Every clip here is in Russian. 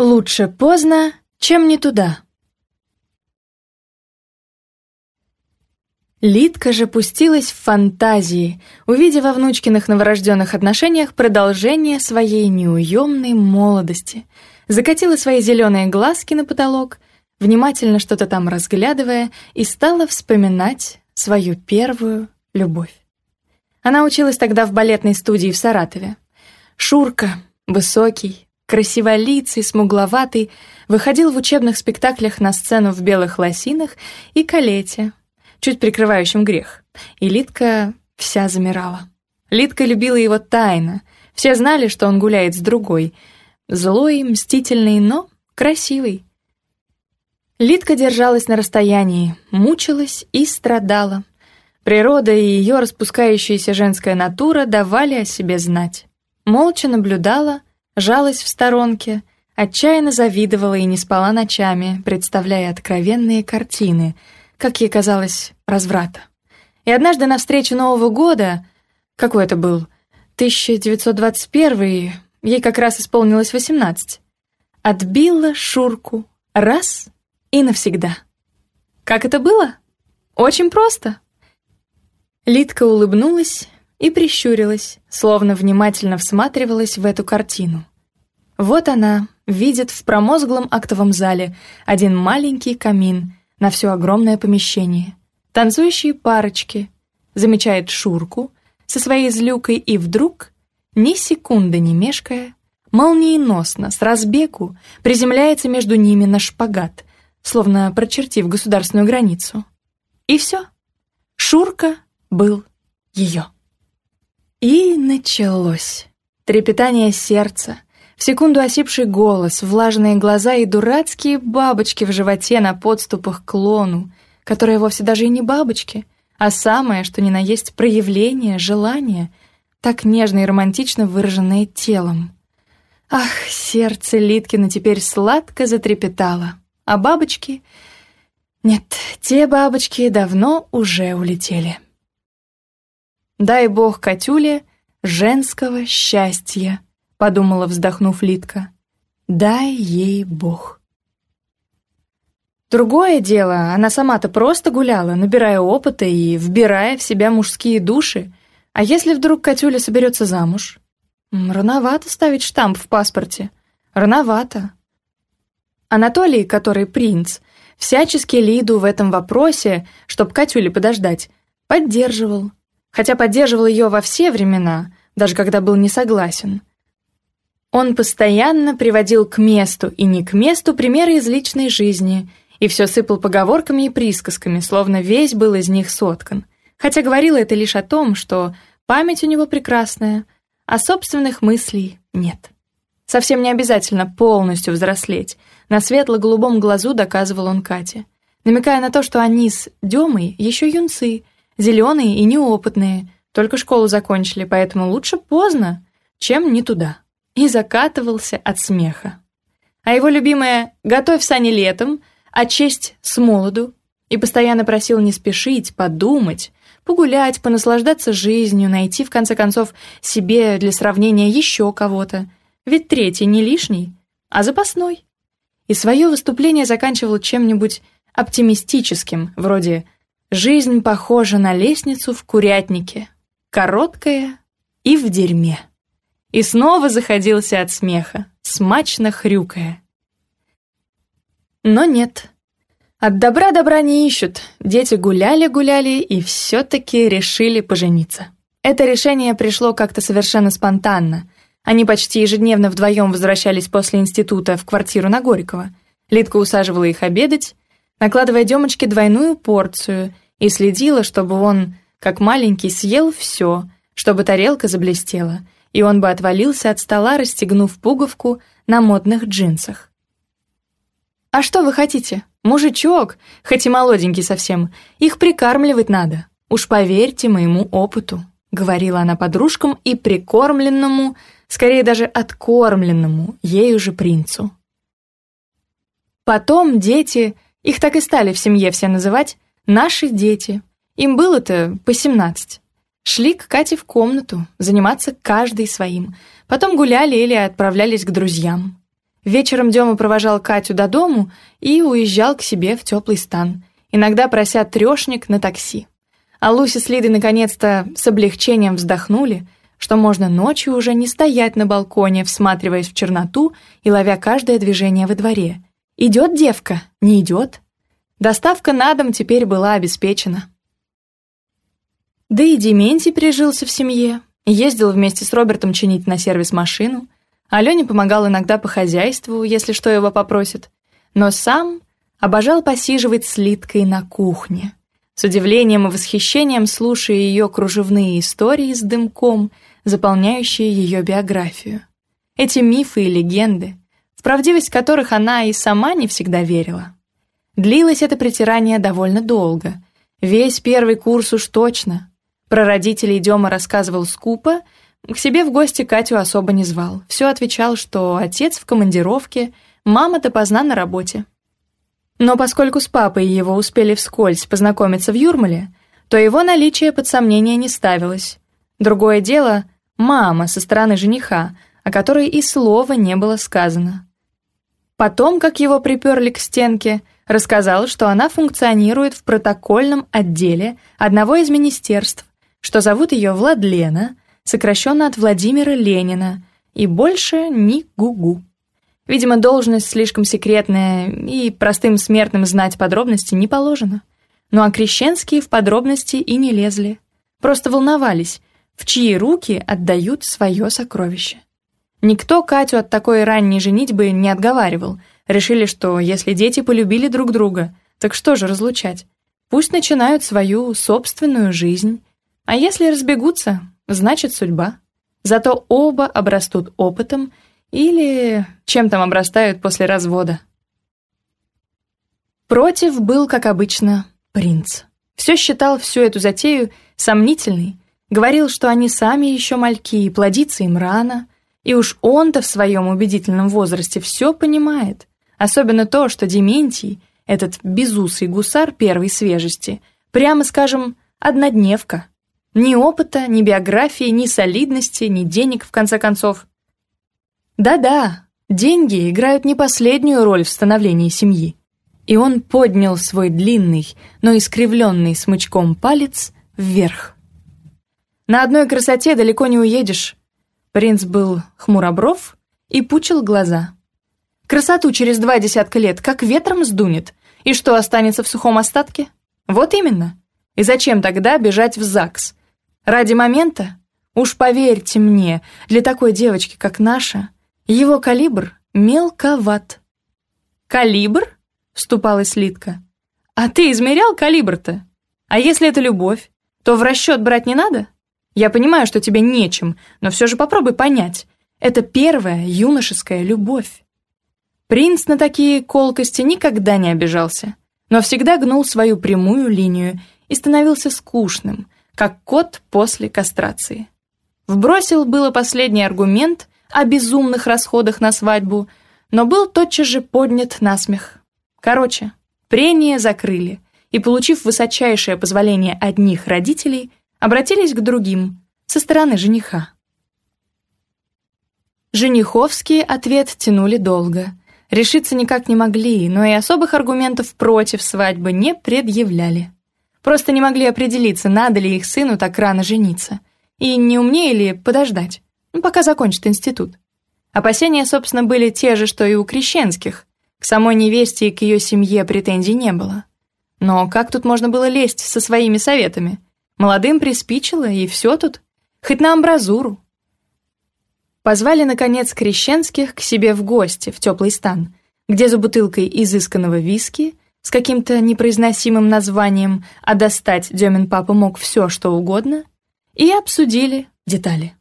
Лучше поздно, чем не туда. Лидка же пустилась в фантазии, увидев во внучкиных новорожденных отношениях продолжение своей неуемной молодости. Закатила свои зеленые глазки на потолок, внимательно что-то там разглядывая, и стала вспоминать свою первую любовь. Она училась тогда в балетной студии в Саратове. Шурка, высокий, красиволицый, смугловатый, выходил в учебных спектаклях на сцену в белых лосинах и калете, чуть прикрывающем грех. И Литка вся замирала. Литка любила его тайно. Все знали, что он гуляет с другой. Злой, мстительный, но красивый. Литка держалась на расстоянии, мучилась и страдала. Природа и ее распускающаяся женская натура давали о себе знать. Молча наблюдала — жалась в сторонке, отчаянно завидовала и не спала ночами, представляя откровенные картины, как ей казалось, разврата. И однажды на встрече Нового года, какой это был, 1921, ей как раз исполнилось 18, отбила Шурку раз и навсегда. Как это было? Очень просто. Литка улыбнулась и прищурилась, словно внимательно всматривалась в эту картину. Вот она, видит в промозглом актовом зале один маленький камин на все огромное помещение. Танцующие парочки. Замечает Шурку со своей злюкой и вдруг, ни секунды не мешкая, молниеносно, с разбегу, приземляется между ними на шпагат, словно прочертив государственную границу. И все. Шурка был ее. И началось. Трепетание сердца — в секунду осипший голос, влажные глаза и дурацкие бабочки в животе на подступах к лону, которые вовсе даже и не бабочки, а самое, что ни на есть, проявление, желание, так нежно и романтично выраженное телом. Ах, сердце Литкина теперь сладко затрепетало, а бабочки... Нет, те бабочки давно уже улетели. Дай бог Катюле женского счастья подумала, вздохнув Литка. Дай ей Бог. Другое дело, она сама-то просто гуляла, набирая опыта и вбирая в себя мужские души. А если вдруг Катюля соберется замуж? Рановато ставить штамп в паспорте. Рановато. Анатолий, который принц, всячески Лиду в этом вопросе, чтобы Катюле подождать, поддерживал. Хотя поддерживал ее во все времена, даже когда был не согласен. Он постоянно приводил к месту и не к месту примеры из личной жизни и все сыпал поговорками и присказками, словно весь был из них соткан. Хотя говорил это лишь о том, что память у него прекрасная, а собственных мыслей нет. Совсем не обязательно полностью взрослеть. На светло-голубом глазу доказывал он Кате, намекая на то, что они с Демой еще юнцы, зеленые и неопытные, только школу закончили, поэтому лучше поздно, чем не туда и закатывался от смеха. А его любимая «Готовь сани летом», а честь с молоду, и постоянно просил не спешить, подумать, погулять, понаслаждаться жизнью, найти, в конце концов, себе для сравнения еще кого-то. Ведь третий не лишний, а запасной. И свое выступление заканчивал чем-нибудь оптимистическим, вроде «Жизнь похожа на лестницу в курятнике, короткая и в дерьме» и снова заходился от смеха, смачно хрюкая. Но нет. От добра добра не ищут. Дети гуляли-гуляли и все-таки решили пожениться. Это решение пришло как-то совершенно спонтанно. Они почти ежедневно вдвоем возвращались после института в квартиру на Горького. Лидка усаживала их обедать, накладывая Демочке двойную порцию и следила, чтобы он, как маленький, съел все, чтобы тарелка заблестела — и он бы отвалился от стола, расстегнув пуговку на модных джинсах. «А что вы хотите? Мужичок, хоть и молоденький совсем, их прикармливать надо. Уж поверьте моему опыту», — говорила она подружкам и прикормленному, скорее даже откормленному, ею же принцу. Потом дети, их так и стали в семье все называть, «наши дети», им было-то по семнадцать. Шли к Кате в комнату, заниматься каждый своим. Потом гуляли или отправлялись к друзьям. Вечером Дема провожал Катю до дому и уезжал к себе в теплый стан, иногда прося трёшник на такси. А Луся с Лидой наконец-то с облегчением вздохнули, что можно ночью уже не стоять на балконе, всматриваясь в черноту и ловя каждое движение во дворе. Идёт девка? Не идёт. Доставка на дом теперь была обеспечена. Да и Дементий прижился в семье, ездил вместе с Робертом чинить на сервис машину, Алене помогал иногда по хозяйству, если что его попросит, но сам обожал посиживать с Литкой на кухне. С удивлением и восхищением слушая ее кружевные истории с дымком, заполняющие ее биографию. Эти мифы и легенды, в правдивость которых она и сама не всегда верила. Длилось это притирание довольно долго. Весь первый курс уж точно. Про родителей Дема рассказывал скупо, к себе в гости Катю особо не звал. Все отвечал, что отец в командировке, мама допоздна на работе. Но поскольку с папой его успели вскользь познакомиться в Юрмале, то его наличие под сомнение не ставилось. Другое дело — мама со стороны жениха, о которой и слова не было сказано. Потом, как его приперли к стенке, рассказал, что она функционирует в протокольном отделе одного из министерств, что зовут ее Владлена, сокращенно от Владимира Ленина, и больше ни гугу. Видимо, должность слишком секретная, и простым смертным знать подробности не положено. Ну а крещенские в подробности и не лезли. Просто волновались, в чьи руки отдают свое сокровище. Никто Катю от такой ранней женитьбы не отговаривал. Решили, что если дети полюбили друг друга, так что же разлучать? Пусть начинают свою собственную жизнь, а если разбегутся, значит судьба. Зато оба обрастут опытом или чем там обрастают после развода. Против был, как обычно, принц. Все считал всю эту затею сомнительной, говорил, что они сами еще мальки и плодиться им рано, и уж он-то в своем убедительном возрасте все понимает, особенно то, что Дементий, этот безусый гусар первой свежести, прямо скажем, однодневка — ни опыта, ни биографии, ни солидности, ни денег, в конце концов. Да-да, деньги играют не последнюю роль в становлении семьи. И он поднял свой длинный, но искривленный смычком палец вверх. На одной красоте далеко не уедешь. Принц был хмуробров и пучил глаза. Красоту через два десятка лет как ветром сдунет. И что останется в сухом остатке? Вот именно. И зачем тогда бежать в ЗАГС? Ради момента? Уж поверьте мне, для такой девочки, как наша, его калибр мелковат. «Калибр?» — вступалась Литка. «А ты измерял калибр-то? А если это любовь, то в расчет брать не надо? Я понимаю, что тебе нечем, но все же попробуй понять. Это первая юношеская любовь». Принц на такие колкости никогда не обижался, но всегда гнул свою прямую линию и становился скучным — как кот после кастрации. Вбросил было последний аргумент о безумных расходах на свадьбу, но был тотчас же поднят на смех. Короче, прение закрыли, и, получив высочайшее позволение одних родителей, обратились к другим, со стороны жениха. Жениховские ответ тянули долго. Решиться никак не могли, но и особых аргументов против свадьбы не предъявляли. Просто не могли определиться, надо ли их сыну так рано жениться. И не умнее ли подождать, ну, пока закончит институт. Опасения, собственно, были те же, что и у крещенских. К самой невесте и к ее семье претензий не было. Но как тут можно было лезть со своими советами? Молодым приспичило, и все тут. Хоть на амбразуру. Позвали, наконец, крещенских к себе в гости, в теплый стан, где за бутылкой изысканного виски с каким-то непроизносимым названием, а достать Демин папа мог все, что угодно, и обсудили детали.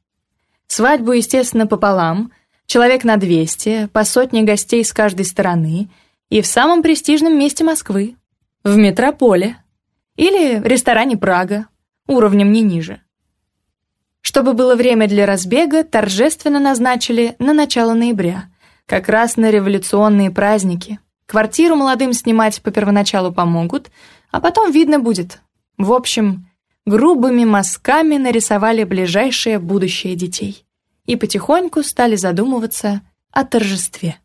Свадьбу, естественно, пополам, человек на 200, по сотне гостей с каждой стороны и в самом престижном месте Москвы, в метрополе или ресторане «Прага», уровнем не ниже. Чтобы было время для разбега, торжественно назначили на начало ноября, как раз на революционные праздники – Квартиру молодым снимать по первоначалу помогут, а потом видно будет. В общем, грубыми мазками нарисовали ближайшее будущее детей и потихоньку стали задумываться о торжестве.